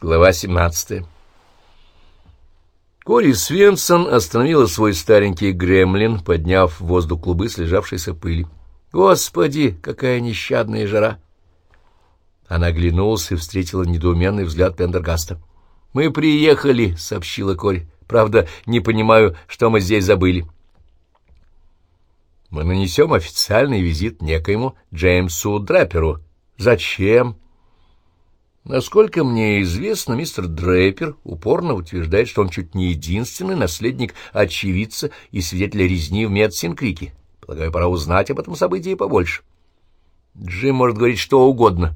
Глава 17 Кори Свенсон остановила свой старенький гремлин, подняв в воздух клубы слежавшейся пыли. «Господи, какая нещадная жара!» Она оглянулась и встретила недоуменный взгляд Пендергаста. «Мы приехали», — сообщила Кори. «Правда, не понимаю, что мы здесь забыли». «Мы нанесем официальный визит некоему Джеймсу Драперу. Зачем?» Насколько мне известно, мистер Дрейпер упорно утверждает, что он чуть не единственный наследник очевидца и свидетеля резни в Медсинкрике. Полагаю, пора узнать об этом событии побольше. Джим может говорить что угодно.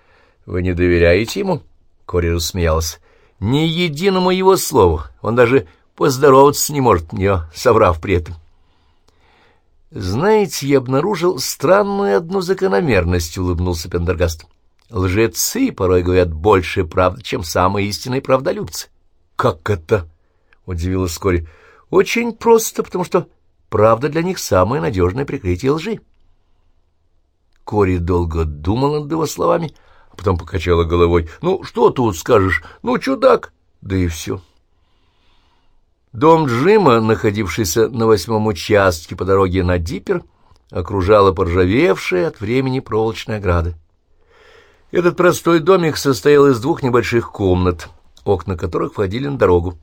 — Вы не доверяете ему? — Кори рассмеялась. — Ни единому его слову. Он даже поздороваться не может, мне соврав при этом. — Знаете, я обнаружил странную одну закономерность, — улыбнулся Пендергаст. — Лжецы порой говорят больше правды, чем самые истинные правдолюбцы. — Как это? — удивилась вскоре. — Очень просто, потому что правда для них самое надежное прикрытие лжи. Кори долго думала над его словами, а потом покачала головой. — Ну, что тут скажешь? Ну, чудак! Да и все. Дом Джима, находившийся на восьмом участке по дороге на Диппер, окружала поржавевшая от времени проволочная ограда. Этот простой домик состоял из двух небольших комнат, окна которых входили на дорогу.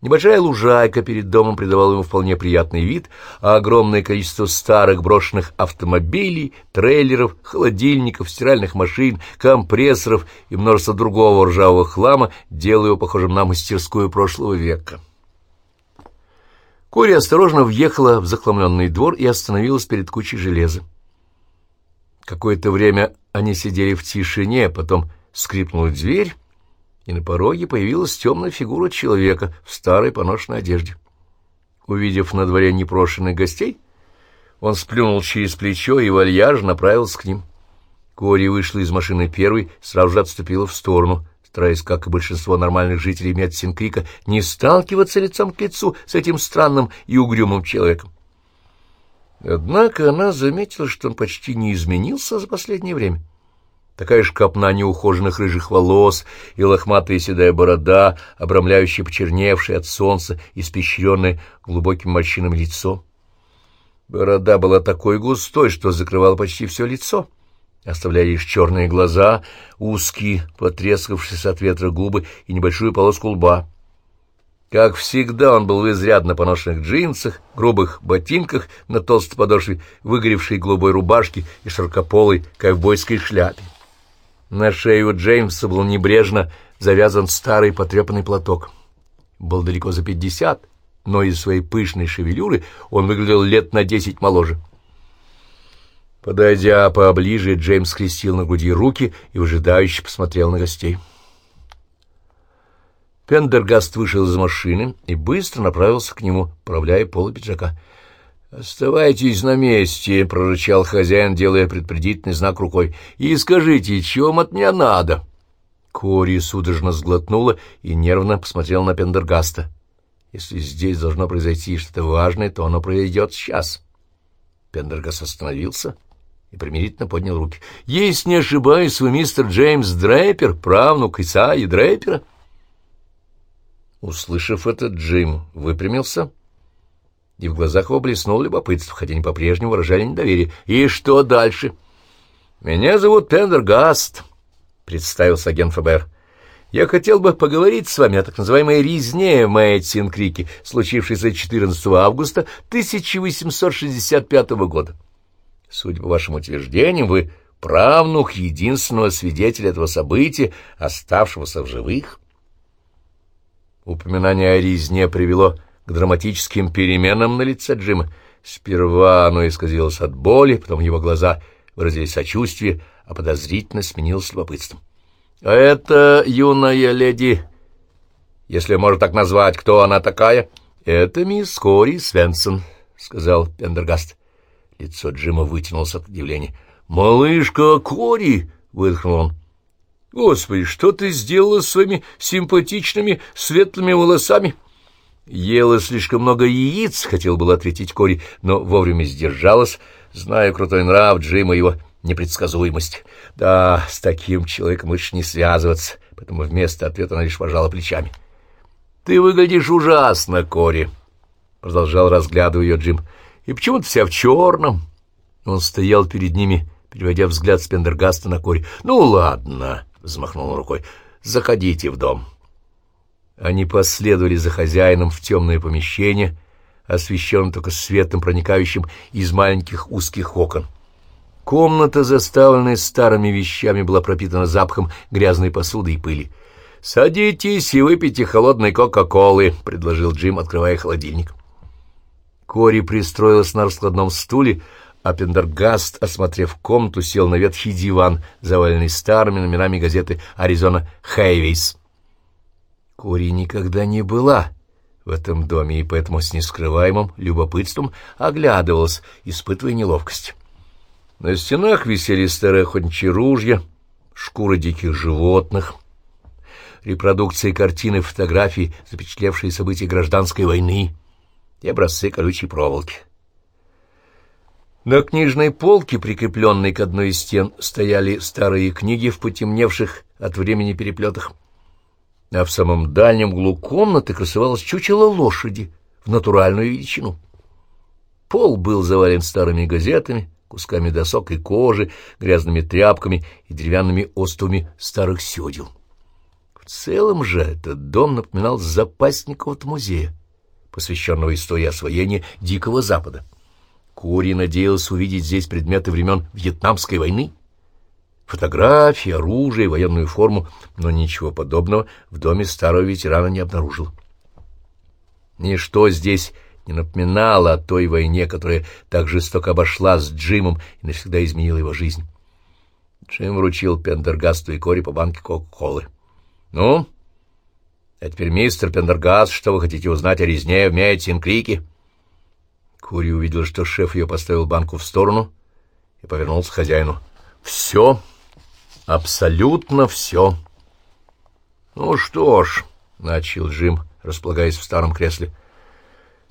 Небольшая лужайка перед домом придавала ему вполне приятный вид, а огромное количество старых брошенных автомобилей, трейлеров, холодильников, стиральных машин, компрессоров и множество другого ржавого хлама делало его похожим на мастерскую прошлого века. Кори осторожно въехала в захламленный двор и остановилась перед кучей железа. Какое-то время они сидели в тишине, потом скрипнула дверь, и на пороге появилась темная фигура человека в старой поношенной одежде. Увидев на дворе непрошенных гостей, он сплюнул через плечо и вальяжно направился к ним. Кори вышла из машины первой, сразу же отступила в сторону, стараясь, как и большинство нормальных жителей Медсинкрика, не сталкиваться лицом к лицу с этим странным и угрюмым человеком. Однако она заметила, что он почти не изменился за последнее время. Такая же копна неухоженных рыжих волос и лохматая седая борода, обрамляющая почерневшее от солнца, испещренное глубоким морщинам лицо. Борода была такой густой, что закрывала почти все лицо, оставляя лишь черные глаза, узкие, потрескавшиеся от ветра губы и небольшую полоску лба. Как всегда, он был в изрядно поношенных джинсах, грубых ботинках на толстой подошве, выгоревшей голубой рубашке и широкополой ковбойской шляпе. На шею Джеймса был небрежно завязан старый потрепанный платок. Был далеко за пятьдесят, но из своей пышной шевелюры он выглядел лет на десять моложе. Подойдя поближе, Джеймс скрестил на груди руки и выжидающе посмотрел на гостей. Пендергаст вышел из машины и быстро направился к нему, правляя полы пиджака. «Оставайтесь на месте», — прорычал хозяин, делая предупредительный знак рукой, — «и скажите, чем от меня надо?» Кори судорожно сглотнула и нервно посмотрел на Пендергаста. «Если здесь должно произойти что-то важное, то оно произойдет сейчас». Пендергаст остановился и примирительно поднял руки. «Есть, не ошибаюсь, вы мистер Джеймс Дрейпер, правнук Исаи Дрейпера?» Услышав это, Джим выпрямился, и в глазах его блеснул любопытство, хотя они по-прежнему выражали недоверие. «И что дальше?» «Меня зовут Пендергаст», — представился агент ФБР. «Я хотел бы поговорить с вами о так называемой резне в Мэйтсин-Крике, случившейся 14 августа 1865 года. Судя по вашим утверждениям, вы правнук единственного свидетеля этого события, оставшегося в живых». Упоминание о резне привело к драматическим переменам на лице Джима. Сперва оно исказилось от боли, потом его глаза выразили сочувствие, а подозрительность сменилась любопытством. — А это юная леди, если можно так назвать, кто она такая? — Это мисс Кори Свенсон, — сказал Пендергаст. Лицо Джима вытянулось от удивления. — Малышка Кори! — выдохнул он. Господи, что ты сделала с своими симпатичными светлыми волосами? Ела слишком много яиц, хотел было ответить Кори, но вовремя сдержалась, зная крутой нрав Джима его непредсказуемость. Да, с таким человеком лучше не связываться, поэтому вместо ответа она лишь пожала плечами. — Ты выглядишь ужасно, Кори, — продолжал разглядывая ее Джим. — И почему ты вся в черном? Он стоял перед ними, переводя взгляд с Пендергаста на Кори. — Ну, ладно, — взмахнул рукой, — заходите в дом. Они последовали за хозяином в темное помещение, освещенное только светом, проникающим из маленьких узких окон. Комната, заставленная старыми вещами, была пропитана запахом грязной посуды и пыли. «Садитесь и выпейте холодной Кока-Колы», — предложил Джим, открывая холодильник. Кори пристроилась на раскладном стуле, а Пендергаст, осмотрев комнату, сел на ветхий диван, заваленный старыми номерами газеты «Аризона Хайвейс». Кори никогда не была в этом доме, и поэтому с нескрываемым любопытством оглядывалась, испытывая неловкость. На стенах висели старые охотничьи ружья, шкуры диких животных, репродукции картины, фотографий, запечатлевшие события гражданской войны и образцы колючей проволоки. На книжной полке, прикрепленной к одной из стен, стояли старые книги в потемневших от времени переплетах, а в самом дальнем углу комнаты красовалось чучело лошади в натуральную величину. Пол был завален старыми газетами, кусками досок и кожи, грязными тряпками и деревянными остовами старых седел. В целом же этот дом напоминал запасников от музея, посвященного истории освоения Дикого Запада. Кори надеялся увидеть здесь предметы времен Вьетнамской войны, фотографии, оружие, военную форму, но ничего подобного в доме старого ветерана не обнаружил. Ничто здесь не напоминала о той войне, которая так жестоко обошла с Джимом и навсегда изменила его жизнь. Джим вручил Пендергасту и Кори по банке Кока-Колы. «Ну, а теперь, мистер Пендергаст, что вы хотите узнать о резне в Мейтин-Крике?» Кори увидел, что шеф ее поставил банку в сторону и повернулся к хозяину. «Все, абсолютно все». «Ну что ж», — начал Джим, располагаясь в старом кресле, —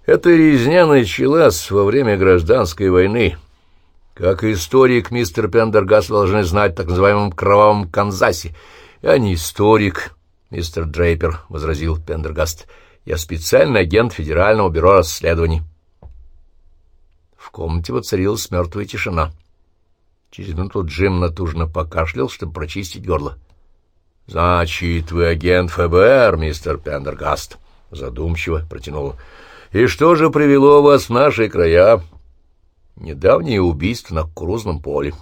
эта резня началась во время гражданской войны. Как историк, мистер Пендергаст должны знать так называемом «кровавом Канзасе». Я не историк, мистер Дрейпер, — возразил Пендергаст. Я специальный агент Федерального бюро расследований. В комнате воцарилась мертвая тишина. Через минуту Джим натужно покашлял, чтобы прочистить горло. — Значит, вы агент ФБР, мистер Пендергаст? — задумчиво протянул и что же привело вас в наши края? Недавнее убийство на кукурузном поле.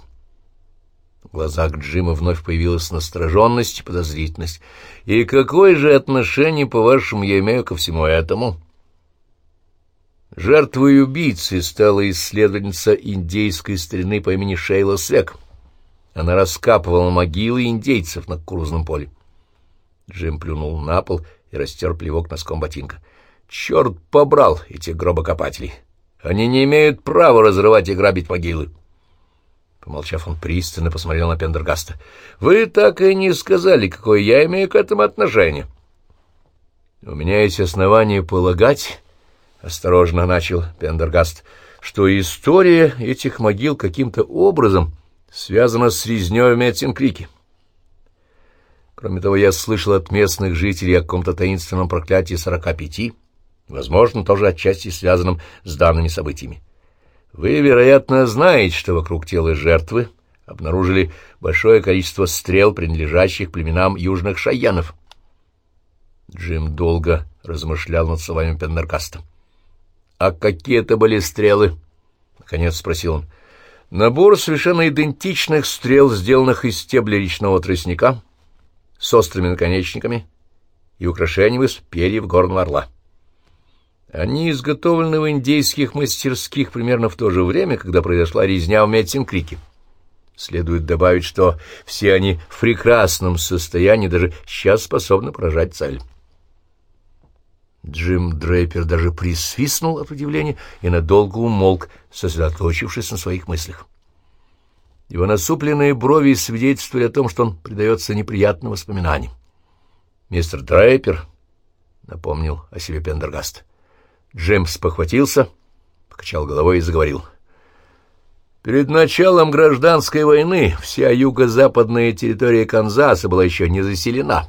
В глазах Джима вновь появилась настороженность и подозрительность. И какое же отношение, по-вашему, я имею ко всему этому? Жертвой убийцы стала исследовательница индейской старины по имени Шейла Свек. Она раскапывала могилы индейцев на кукурузном поле. Джим плюнул на пол и растер плевок носком ботинка — Черт побрал этих гробокопателей. Они не имеют права разрывать и грабить могилы. Помолчав, он пристально посмотрел на Пендергаста. — Вы так и не сказали, какое я имею к этому отношение. — У меня есть основания полагать, — осторожно начал Пендергаст, — что история этих могил каким-то образом связана с резнёй в Метсинкрике. Кроме того, я слышал от местных жителей о каком-то таинственном проклятии сорока пяти, возможно, тоже отчасти связанным с данными событиями. Вы, вероятно, знаете, что вокруг тела жертвы обнаружили большое количество стрел, принадлежащих племенам южных шайянов. Джим долго размышлял над словами Пендеркаста. — А какие это были стрелы? — наконец спросил он. — Набор совершенно идентичных стрел, сделанных из стебля речного тростника, с острыми наконечниками и украшениями из перьев горного орла. Они изготовлены в индейских мастерских примерно в то же время, когда произошла резня в Метсинкрике. Следует добавить, что все они в прекрасном состоянии, даже сейчас способны поражать цель. Джим Дрейпер даже присвистнул от удивления и надолго умолк, сосредоточившись на своих мыслях. Его насупленные брови свидетельствовали о том, что он предается неприятным воспоминаниям. «Мистер Дрейпер», — напомнил о себе Пендергаст, — Джеймс похватился, покачал головой и заговорил. Перед началом гражданской войны вся юго-западная территория Канзаса была еще не заселена.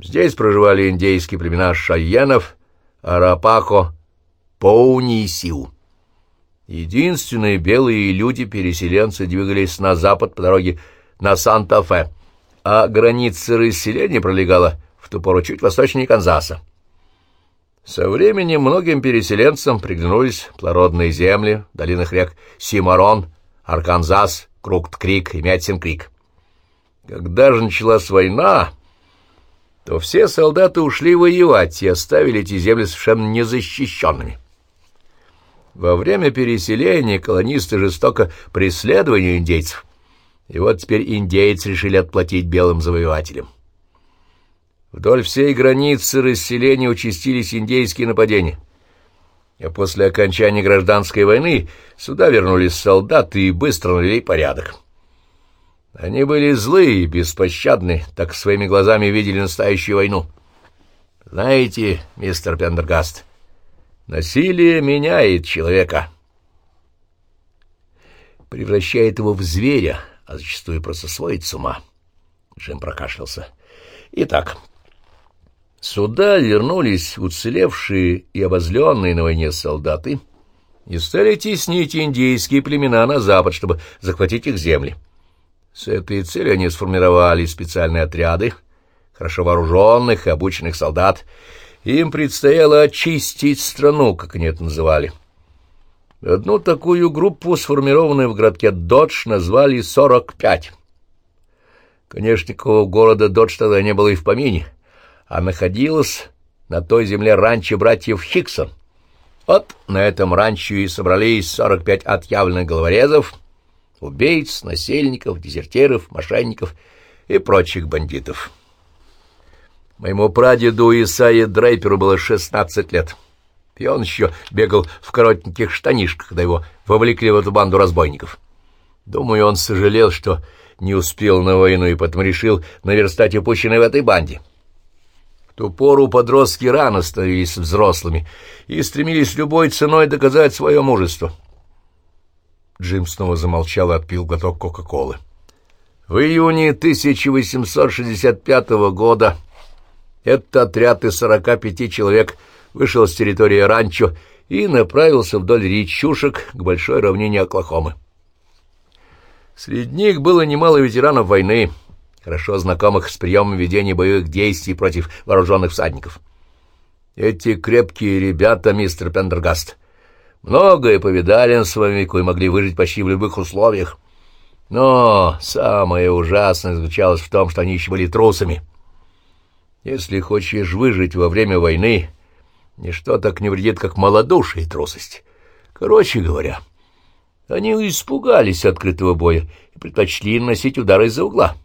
Здесь проживали индейские племена шайенов, арапахо, поуни и сиу. Единственные белые люди-переселенцы двигались на запад по дороге на Санта-Фе, а граница расселения пролегала в ту пору чуть восточнее Канзаса. Со временем многим переселенцам приглянулись плодородные земли в долинах рек Симарон, Арканзас, Крукт-Крик и Мятсин-Крик. Когда же началась война, то все солдаты ушли воевать и оставили эти земли совершенно незащищенными. Во время переселения колонисты жестоко преследовали индейцев, и вот теперь индейцы решили отплатить белым завоевателям. Вдоль всей границы расселения участились индейские нападения. А после окончания гражданской войны сюда вернулись солдаты и быстро навели порядок. Они были злые и беспощадны, так своими глазами видели настоящую войну. Знаете, мистер Пендергаст, насилие меняет человека. Превращает его в зверя, а зачастую просто сводит с ума. Джим прокашлялся. Итак, сюда вернулись уцелевшие и обозленные на войне солдаты и стали теснить индейские племена на запад, чтобы захватить их земли. С этой целью они сформировали специальные отряды, хорошо вооруженных и обученных солдат. Им предстояло очистить страну, как они это называли. Одну такую группу, сформированную в городке Додж, назвали «45». Конечно, никакого города Додж тогда не было и в помине, а находилось на той земле ранчо братьев Хиксон. Вот на этом ранчо и собрались 45 отъявленных головорезов — убийц, насельников, дезертиров, мошенников и прочих бандитов. Моему прадеду Исаи Дрейперу было шестнадцать лет, и он еще бегал в коротеньких штанишках, когда его вовлекли в эту банду разбойников. Думаю, он сожалел, что не успел на войну и потом решил наверстать упущенное в этой банде. В ту пору подростки рано становились взрослыми и стремились любой ценой доказать свое мужество. Джим снова замолчал и отпил глоток Кока-Колы. В июне 1865 года этот отряд из 45 человек вышел с территории ранчо и направился вдоль речушек к большой равнине Оклахомы. Среди них было немало ветеранов войны, хорошо знакомых с приемом ведения боевых действий против вооруженных всадников. Эти крепкие ребята, мистер Пендергаст, — Многое повидали на своем веку и могли выжить почти в любых условиях. Но самое ужасное заключалось в том, что они еще были трусами. Если хочешь выжить во время войны, ничто так не вредит, как малодушие и трусость. Короче говоря, они испугались открытого боя и предпочли носить удары из-за угла.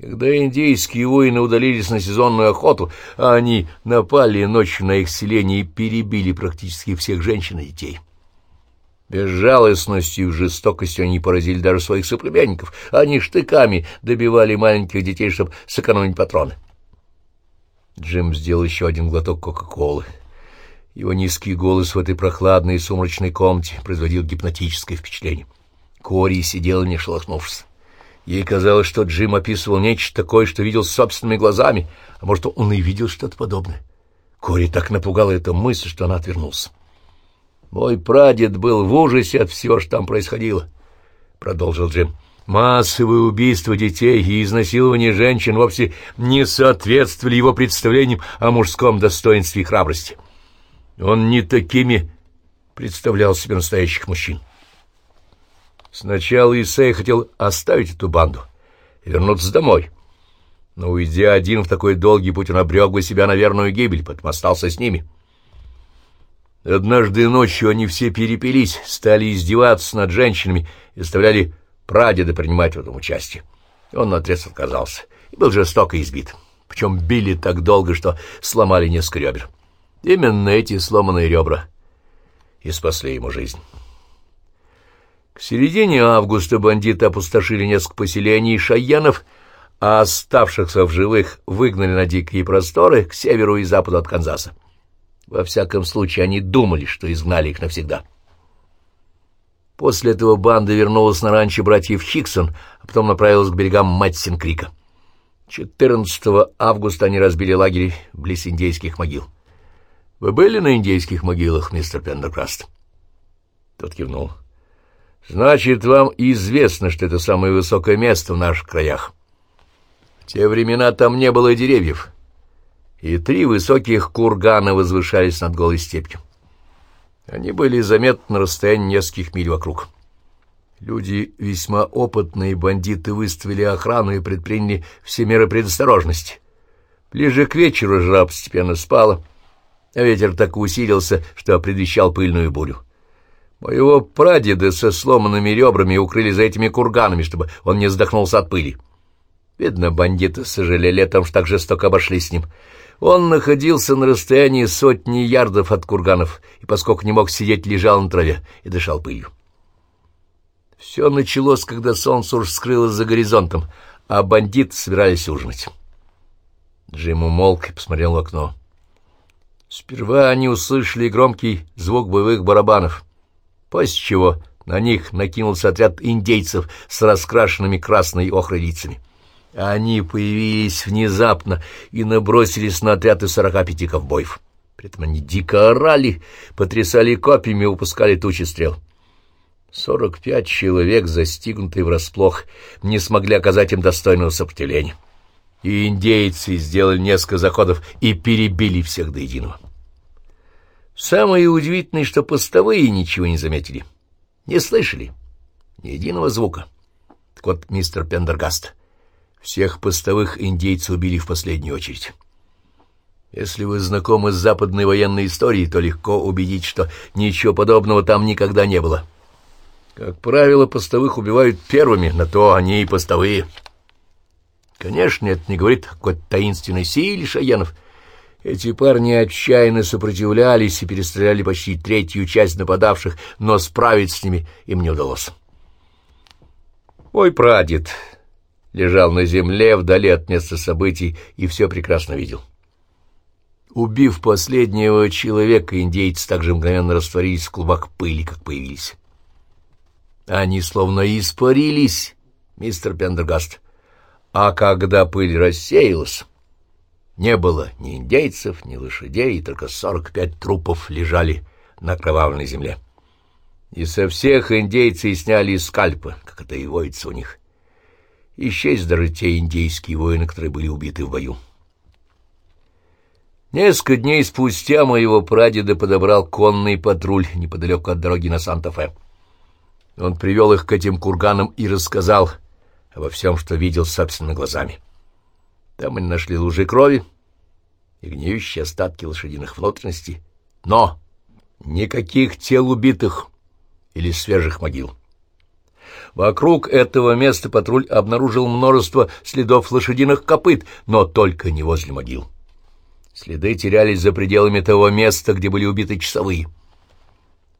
Когда индейские воины удалились на сезонную охоту, а они напали ночью на их селение и перебили практически всех женщин и детей. Безжалостностью и жестокостью они поразили даже своих соплеменников. Они штыками добивали маленьких детей, чтобы сэкономить патроны. Джим сделал еще один глоток Кока-Колы. Его низкий голос в этой прохладной и сумрачной комнате производил гипнотическое впечатление. Кори сидела, не шелохнувшись. Ей казалось, что Джим описывал нечто такое, что видел собственными глазами, а может, он и видел что-то подобное. Кори так напугала эта мысль, что она отвернулась. «Мой прадед был в ужасе от всего, что там происходило», — продолжил Джим. «Массовые убийства детей и изнасилование женщин вовсе не соответствовали его представлениям о мужском достоинстве и храбрости. Он не такими представлял себе настоящих мужчин. Сначала Исей хотел оставить эту банду и вернуться домой. Но, уйдя один в такой долгий путь, он обрек бы себя на верную гибель, поэтому остался с ними. Однажды ночью они все перепились, стали издеваться над женщинами и заставляли прадеда принимать в этом участие. Он наотрез отказался и был жестоко избит. Причем били так долго, что сломали несколько ребер. Именно эти сломанные ребра и спасли ему жизнь. К середине августа бандиты опустошили несколько поселений шайянов, а оставшихся в живых выгнали на дикие просторы к северу и западу от Канзаса. Во всяком случае, они думали, что изгнали их навсегда. После этого банда вернулась на ранчо братьев Хиксон, а потом направилась к берегам Мэтсин-Крика. 14 августа они разбили лагерь близ индейских могил. Вы были на индейских могилах, мистер Пендеркраст? Тот кивнул. Значит, вам известно, что это самое высокое место в наших краях. В те времена там не было деревьев, и три высоких кургана возвышались над голой степью. Они были заметны на расстоянии нескольких миль вокруг. Люди, весьма опытные бандиты, выставили охрану и предприняли все меры предосторожности. Ближе к вечеру жара постепенно спала, а ветер так усилился, что предвещал пыльную бурю. Моего прадеда со сломанными ребрами укрыли за этими курганами, чтобы он не задохнулся от пыли. Видно, бандиты сожалели о том, что так жестоко обошли с ним. Он находился на расстоянии сотни ярдов от курганов, и, поскольку не мог сидеть, лежал на траве и дышал пылью. Все началось, когда солнце уж скрылось за горизонтом, а бандиты собирались ужинать. Джим умолк и посмотрел в окно. Сперва они услышали громкий звук боевых барабанов, после чего на них накинулся отряд индейцев с раскрашенными красной охрой лицами. Они появились внезапно и набросились на отряд из сорока пяти ковбоев. При этом они дико орали, потрясали копьями и упускали тучи стрел. Сорок пять человек, застигнутые врасплох, не смогли оказать им достойного сопротивления. И индейцы сделали несколько заходов и перебили всех до единого. Самое удивительное, что постовые ничего не заметили, не слышали ни единого звука. Так вот, мистер Пендергаст, всех постовых индейцы убили в последнюю очередь. Если вы знакомы с западной военной историей, то легко убедить, что ничего подобного там никогда не было. Как правило, постовых убивают первыми, на то они и постовые. Конечно, это не говорит о какой-то таинственной силе шаянов. Эти парни отчаянно сопротивлялись и перестреляли почти третью часть нападавших, но справиться с ними им не удалось. Мой прадед лежал на земле вдали от места событий и все прекрасно видел. Убив последнего человека, индейцы также мгновенно растворились в клубах пыли, как появились. Они словно испарились, мистер Пендергаст. А когда пыль рассеялась, не было ни индейцев, ни лошадей, только сорок пять трупов лежали на кровавной земле. И со всех индейцы сняли скальпы, как это и воится у них. Исчез даже те индейские воины, которые были убиты в бою. Несколько дней спустя моего прадеда подобрал конный патруль неподалеку от дороги на Санта-Фе. Он привел их к этим курганам и рассказал обо всем, что видел собственными глазами. Там они нашли лужи крови и гниющие остатки лошадиных внутренностей, но никаких тел убитых или свежих могил. Вокруг этого места патруль обнаружил множество следов лошадиных копыт, но только не возле могил. Следы терялись за пределами того места, где были убиты часовые.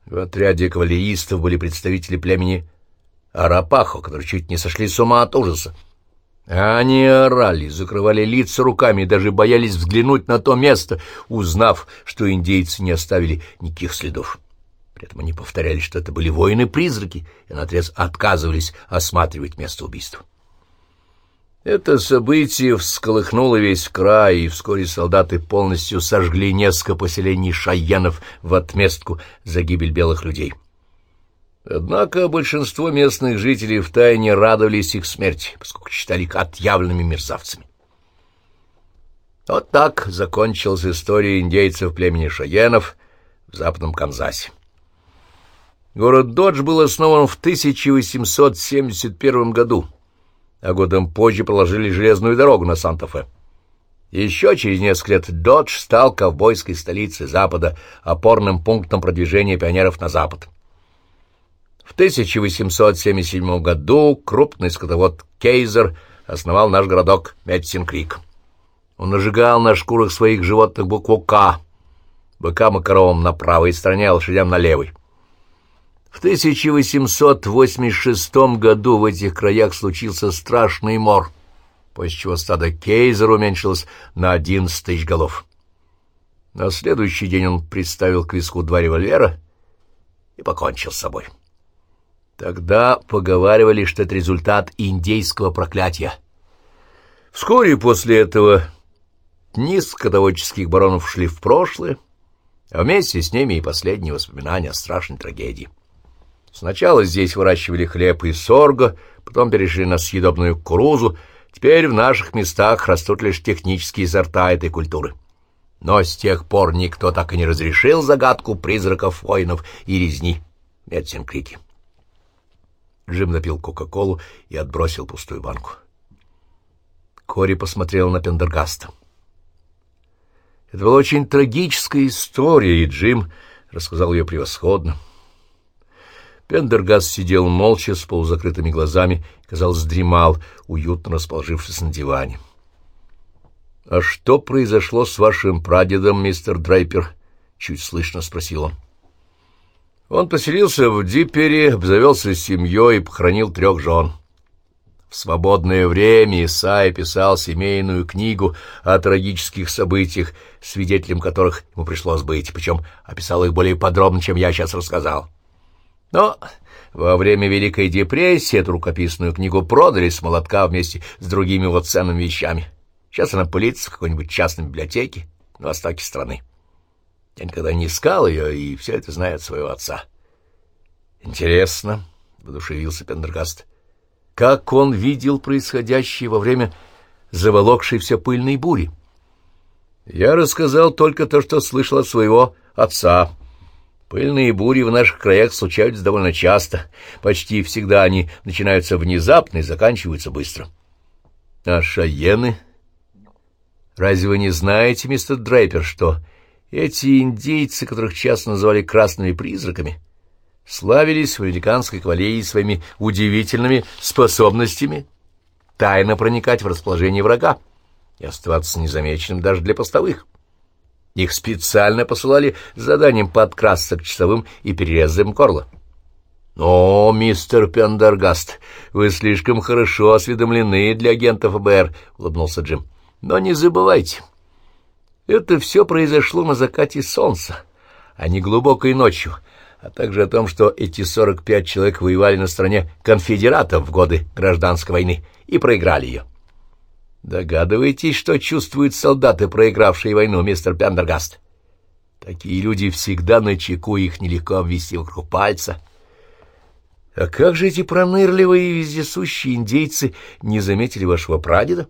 В отряде кавалеристов были представители племени Арапахо, которые чуть не сошли с ума от ужаса. Они орали, закрывали лица руками и даже боялись взглянуть на то место, узнав, что индейцы не оставили никаких следов. При этом они повторяли, что это были воины-призраки, и наотрез отказывались осматривать место убийства. Это событие всколыхнуло весь край, и вскоре солдаты полностью сожгли несколько поселений шайянов в отместку за гибель белых людей. Однако большинство местных жителей втайне радовались их смерти, поскольку считали их отъявленными мерзавцами. Вот так закончилась история индейцев племени Шаенов в западном Канзасе. Город Додж был основан в 1871 году а годом позже проложили железную дорогу на Санта-Фе. Еще через несколько лет Додж стал ковбойской столицей Запада, опорным пунктом продвижения пионеров на Запад. В 1877 году крупный скотовод Кейзер основал наш городок Метсин-Крик. Он нажигал на шкурах своих животных букву «К», быкам и коровам на правой стороне, а лошадям на левой. В 1886 году в этих краях случился страшный мор, после чего стадо Кейзера уменьшилось на 11 тысяч голов. На следующий день он приставил к виску два револьвера и покончил с собой. Тогда поговаривали, что это результат индейского проклятия. Вскоре после этого дни скотоводческих баронов шли в прошлое, а вместе с ними и последние воспоминания о страшной трагедии. Сначала здесь выращивали хлеб и сорго, потом перешли на съедобную кукурузу, теперь в наших местах растут лишь технические сорта этой культуры. Но с тех пор никто так и не разрешил загадку призраков, воинов и резни Медсинкрики. Джим напил Кока-Колу и отбросил пустую банку. Кори посмотрел на Пендергаста. Это была очень трагическая история, и Джим рассказал ее превосходно. Пендергаст сидел молча, с полузакрытыми глазами, казалось, дремал, уютно расположившись на диване. — А что произошло с вашим прадедом, мистер Драйпер? — чуть слышно спросил он. Он поселился в Дипере, обзавелся семьей и похоронил трех жен. В свободное время Исайя писал семейную книгу о трагических событиях, свидетелем которых ему пришлось быть, причем описал их более подробно, чем я сейчас рассказал. Но во время Великой депрессии эту рукописную книгу продали с молотка вместе с другими вот ценными вещами. Сейчас она пылится в какой-нибудь частной библиотеке на востоке страны. Я никогда не искал ее, и все это знает своего отца. — Интересно, — воодушевился Пендергаст, — как он видел происходящее во время заволокшейся пыльной бури. Я рассказал только то, что слышал от своего отца. Пыльные бури в наших краях случаются довольно часто. Почти всегда они начинаются внезапно и заканчиваются быстро. А шаены? Разве вы не знаете, мистер Дрейпер, что эти индейцы, которых часто называли красными призраками, славились в американской кавалерии своими удивительными способностями тайно проникать в расположение врага и оставаться незамеченным даже для постовых. Их специально посылали с заданием подкрасться к часовым и перерезать им горло. «О, мистер Пендергаст, вы слишком хорошо осведомлены для агентов ФБР», — улыбнулся Джим. «Но не забывайте, это все произошло на закате солнца, а не глубокой ночью, а также о том, что эти 45 человек воевали на стороне конфедератов в годы гражданской войны и проиграли ее. Догадываетесь, что чувствуют солдаты, проигравшие войну, мистер Пендергаст? Такие люди всегда на чеку, их нелегко обвести вокруг пальца. А как же эти пронырливые и вездесущие индейцы не заметили вашего прадеда?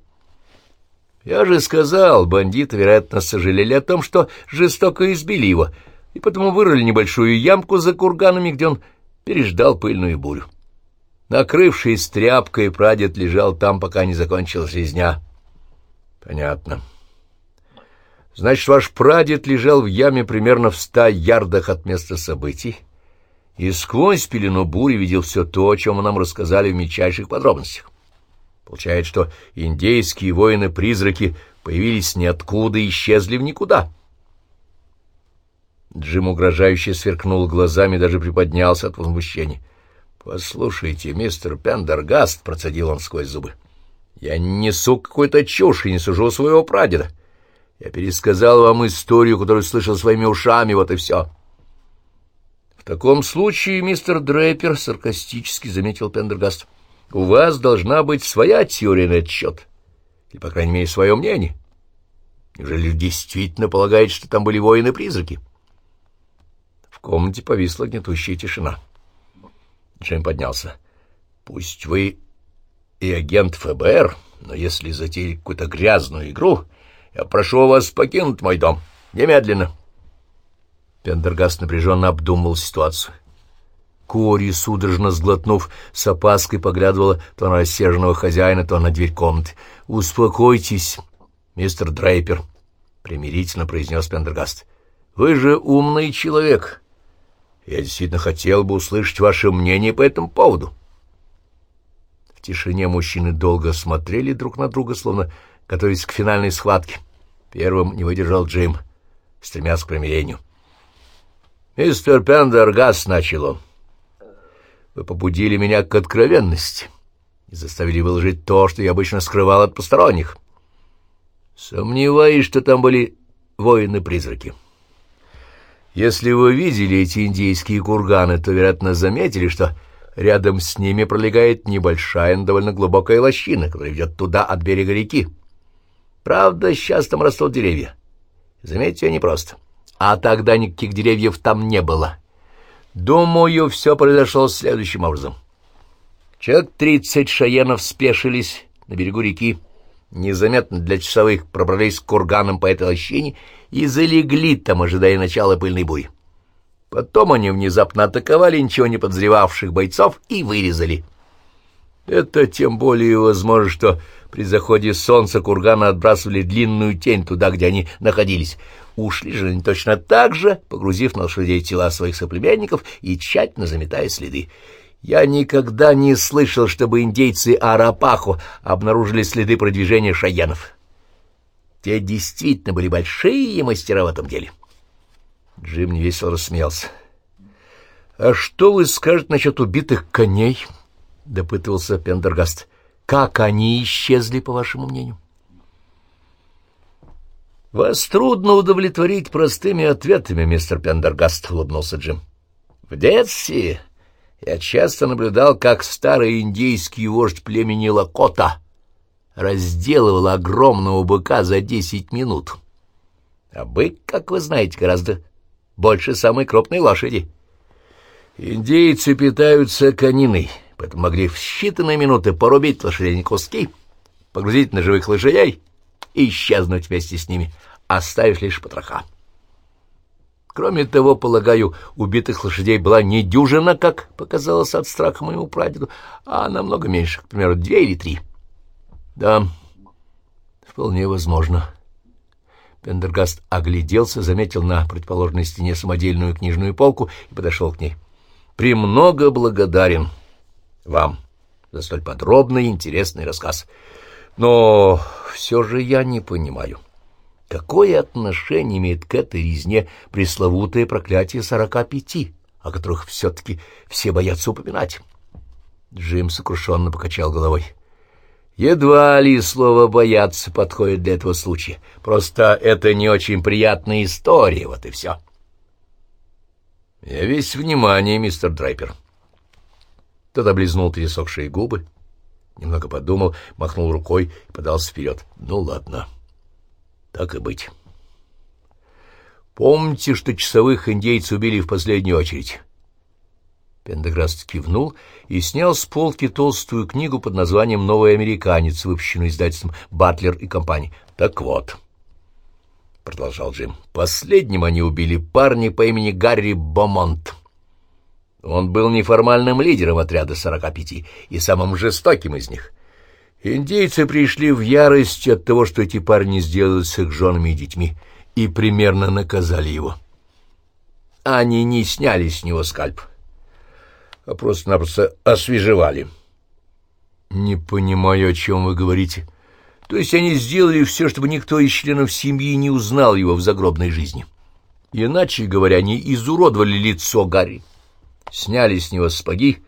Я же сказал, бандиты, вероятно, сожалели о том, что жестоко избили его — и потому вырыли небольшую ямку за курганами, где он переждал пыльную бурю. Накрывшись тряпкой, прадед лежал там, пока не закончилась резня. — Понятно. Значит, ваш прадед лежал в яме примерно в ста ярдах от места событий и сквозь пелену бури видел все то, о чем нам рассказали в мельчайших подробностях. Получается, что индейские воины-призраки появились ниоткуда и исчезли в никуда. Джим угрожающе сверкнул глазами, даже приподнялся от возмущения. — Послушайте, мистер Пендергаст, — процедил он сквозь зубы, — я не несу какой-то чушь и не сужу своего прадеда. Я пересказал вам историю, которую слышал своими ушами, вот и все. — В таком случае, мистер Дрейпер, — саркастически заметил Пендергаст, — у вас должна быть своя теория на этот счет, или, по крайней мере, свое мнение. Неужели действительно полагаете, что там были воины-призраки? — в комнате повисла гнетущая тишина. Джейм поднялся. «Пусть вы и агент ФБР, но если затеяли какую-то грязную игру, я прошу вас покинуть мой дом. Немедленно». Пендергаст напряженно обдумывал ситуацию. Кори, судорожно сглотнув, с опаской поглядывала то на рассерженного хозяина, то на дверь комнаты. «Успокойтесь, мистер Дрейпер», — примирительно произнес Пендергаст. «Вы же умный человек. Я действительно хотел бы услышать ваше мнение по этому поводу. В тишине мужчины долго смотрели друг на друга, словно готовясь к финальной схватке. Первым не выдержал Джим, стремясь к примирению. «Мистер Пендергас», — начал он, — «вы побудили меня к откровенности и заставили выложить то, что я обычно скрывал от посторонних. Сомневаюсь, что там были воины-призраки». Если вы видели эти индейские курганы, то, вероятно, заметили, что Рядом с ними пролегает небольшая, но довольно глубокая лощина, которая ведет туда от берега реки. Правда, сейчас там растут деревья. Заметьте, непросто. А тогда никаких деревьев там не было. Думаю, все произошло следующим образом. Человек тридцать шаенов спешились на берегу реки, незаметно для часовых пробрались к курганам по этой лощине и залегли там, ожидая начала пыльной бури. Потом они внезапно атаковали ничего не подозревавших бойцов и вырезали. Это тем более возможно, что при заходе солнца курганы отбрасывали длинную тень туда, где они находились. Ушли же они точно так же, погрузив на лошадей тела своих соплеменников и тщательно заметая следы. Я никогда не слышал, чтобы индейцы Арапахо обнаружили следы продвижения шаянов. Те действительно были большие мастера в этом деле. Джим невесело рассмеялся. — А что вы скажете насчет убитых коней? — допытывался Пендергаст. — Как они исчезли, по вашему мнению? — Вас трудно удовлетворить простыми ответами, мистер Пендергаст, — улыбнулся Джим. — В детстве я часто наблюдал, как старый индейский вождь племени Лакота разделывал огромного быка за десять минут. А бык, как вы знаете, гораздо больше самой крупной лошади. Индейцы питаются кониной, поэтому могли в считанные минуты порубить лошадей куски, погрузить на живых лошадей и исчезнуть вместе с ними, оставив лишь потроха. Кроме того, полагаю, убитых лошадей была не дюжина, как показалось от страха моему прадеду, а намного меньше, к примеру, две или три. Да, вполне возможно. Пендергаст огляделся, заметил на предположенной стене самодельную книжную полку и подошел к ней. «Премного благодарен вам за столь подробный и интересный рассказ. Но все же я не понимаю». Какое отношение имеет к этой резне пресловутое проклятие сорока пяти, о которых все-таки все боятся упоминать? Джим сокрушенно покачал головой. Едва ли слово «бояться» подходит для этого случая. Просто это не очень приятная история, вот и все. Я весь внимание, мистер Драйпер. Тот облизнул пересохшие губы, немного подумал, махнул рукой и подался вперед. Ну, ладно. — так и быть. Помните, что часовых индейцев убили в последнюю очередь? Пендеграст кивнул и снял с полки толстую книгу под названием «Новый американец», выпущенную издательством «Батлер и компания». «Так вот», — продолжал Джим, — «последним они убили парня по имени Гарри Бомонт. Он был неформальным лидером отряда сорока пяти и самым жестоким из них. Индейцы пришли в ярость от того, что эти парни сделали с их женами и детьми, и примерно наказали его. Они не сняли с него скальп, а просто-напросто освежевали. Не понимаю, о чем вы говорите. То есть они сделали все, чтобы никто из членов семьи не узнал его в загробной жизни. Иначе говоря, они изуродовали лицо Гарри, сняли с него сапоги,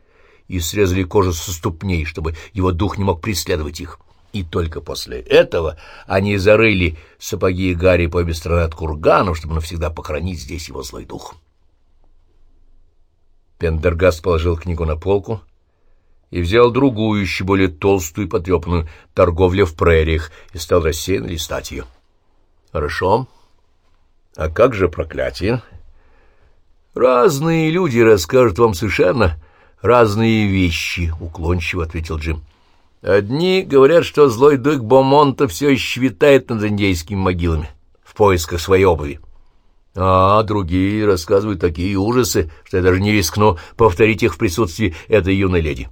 и срезали кожу со ступней, чтобы его дух не мог преследовать их. И только после этого они зарыли сапоги Гарри по обе стороны от курганов, чтобы навсегда похоронить здесь его злой дух. Пендергаст положил книгу на полку и взял другую, еще более толстую и потрепанную «Торговля в прериях» и стал рассеянно листать ее. «Хорошо. А как же проклятие?» «Разные люди расскажут вам совершенно разные вещи, — уклончиво ответил Джим. Одни говорят, что злой дух Бомонта все еще витает над индейскими могилами в поисках своей обуви. А другие рассказывают такие ужасы, что я даже не рискну повторить их в присутствии этой юной леди.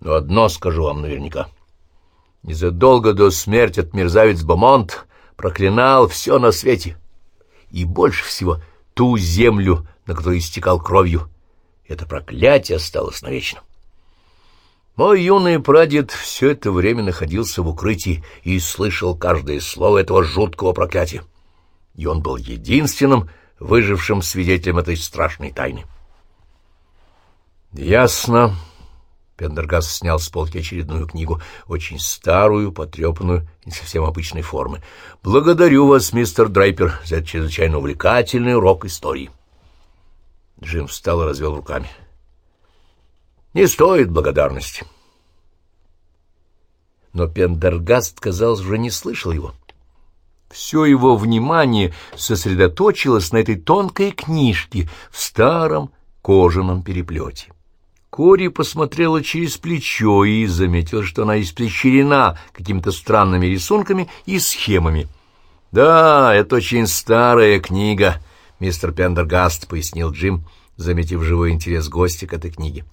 Но одно скажу вам наверняка. Незадолго до смерти от мерзавец Бомонт проклинал все на свете, и больше всего ту землю, на которой истекал кровью, это проклятие осталось навечно. Мой юный прадед все это время находился в укрытии и слышал каждое слово этого жуткого проклятия. И он был единственным выжившим свидетелем этой страшной тайны. «Ясно». Пендергаст снял с полки очередную книгу, очень старую, потрепанную, не совсем обычной формы. «Благодарю вас, мистер Драйпер, за этот чрезвычайно увлекательный урок истории». Джим встал и развел руками. Не стоит благодарности. Но Пендергаст, казалось, уже не слышал его. Все его внимание сосредоточилось на этой тонкой книжке в старом кожаном переплете. Кори посмотрела через плечо и заметила, что она испещрена какими-то странными рисунками и схемами. «Да, это очень старая книга», — мистер Пендергаст пояснил Джим, заметив живой интерес гостя к этой книге.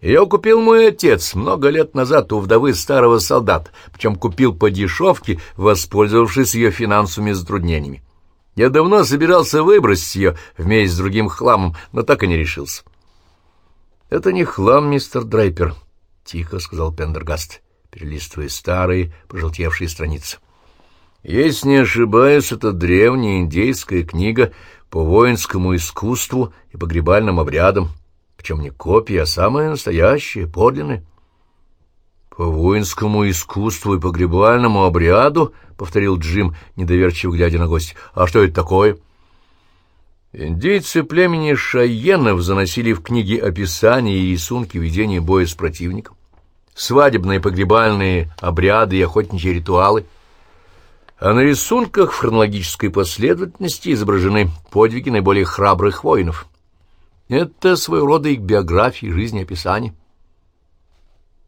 Ее купил мой отец много лет назад у вдовы старого солдата, причем купил по дешевке, воспользовавшись ее финансовыми затруднениями. Я давно собирался выбросить ее вместе с другим хламом, но так и не решился. — Это не хлам, мистер Драйпер, — тихо сказал Пендергаст, перелистывая старые, пожелтевшие страницы. — Если не ошибаюсь, это древняя индейская книга по воинскому искусству и погребальным обрядам, причем не копия, а самые настоящие, подлинные. — По воинскому искусству и погребальному обряду, — повторил Джим, недоверчиво глядя на гостя. — А что это такое? — Индейцы племени Шайенов заносили в книги описания и рисунки ведения боя с противником, свадебные погребальные обряды и охотничьи ритуалы — а на рисунках в хронологической последовательности изображены подвиги наиболее храбрых воинов. Это своего рода их биографии, жизнеописание.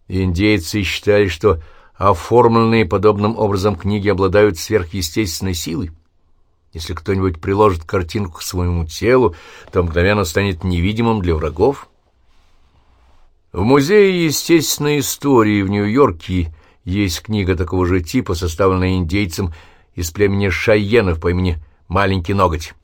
Индейцы считали, что оформленные подобным образом книги обладают сверхъестественной силой. Если кто-нибудь приложит картинку к своему телу, то мгновенно станет невидимым для врагов. В Музее естественной истории в Нью-Йорке есть книга такого же типа, составленная индейцем из племени Шайенов по имени Маленький Ноготь.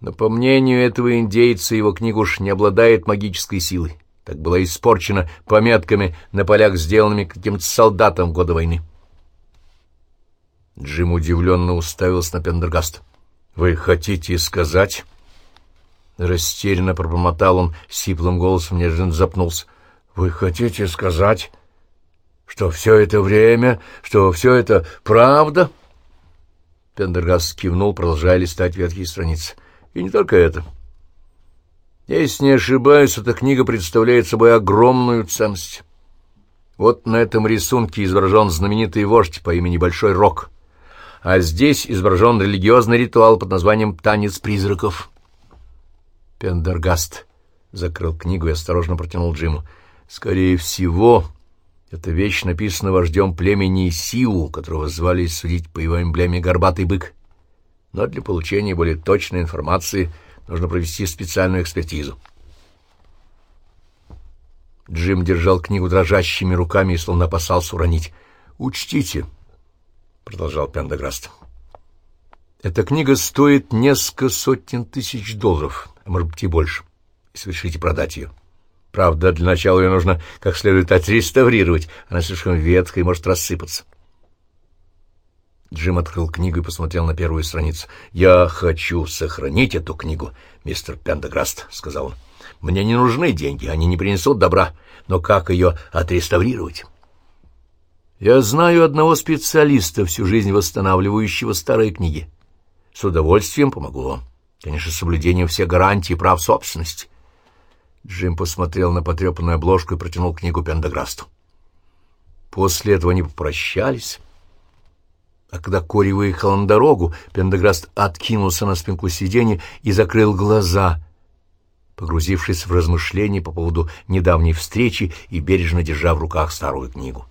Но, по мнению этого индейца, его книга уж не обладает магической силой. Так была испорчена пометками на полях, сделанными каким-то солдатом в годы войны. Джим удивленно уставился на Пендергаст. «Вы хотите сказать...» Растерянно пробормотал он, сиплым голосом неожиданно запнулся. «Вы хотите сказать, что все это время, что все это правда?» Пендергаст кивнул, продолжая листать ветхие страницы. И не только это. Если не ошибаюсь, эта книга представляет собой огромную ценность. Вот на этом рисунке изображен знаменитый вождь по имени Большой Рок, а здесь изображен религиозный ритуал под названием «Танец призраков». Пендергаст закрыл книгу и осторожно протянул Джиму. «Скорее всего, эта вещь написана вождем племени Сиу, которого звали судить по его эмблеме «Горбатый бык» но для получения более точной информации нужно провести специальную экспертизу. Джим держал книгу дрожащими руками и словно опасался уронить. «Учтите», — продолжал Пендеграст, — «эта книга стоит несколько сотен тысяч долларов, а может быть и больше, если решите продать ее. Правда, для начала ее нужно как следует отреставрировать, она слишком ветхая и может рассыпаться. Джим открыл книгу и посмотрел на первую страницу. «Я хочу сохранить эту книгу, мистер Пендеграст», — сказал он. «Мне не нужны деньги, они не принесут добра, но как ее отреставрировать?» «Я знаю одного специалиста, всю жизнь восстанавливающего старые книги. С удовольствием помогу вам. Конечно, с соблюдением всех гарантий прав собственности». Джим посмотрел на потрепанную обложку и протянул книгу Пендеграсту. После этого они попрощались. А когда Кори выехал на дорогу, Пендеграст откинулся на спинку сиденья и закрыл глаза, погрузившись в размышления по поводу недавней встречи и бережно держа в руках старую книгу.